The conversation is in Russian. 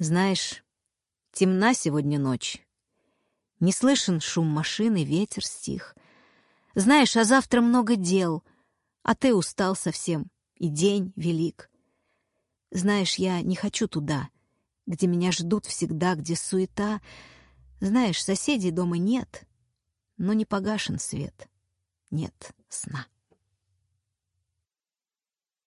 Знаешь, темна сегодня ночь. Не слышен шум машины, ветер стих. Знаешь, а завтра много дел, а ты устал совсем, и день велик. Знаешь, я не хочу туда, где меня ждут всегда, где суета. Знаешь, соседей дома нет, но не погашен свет, нет сна.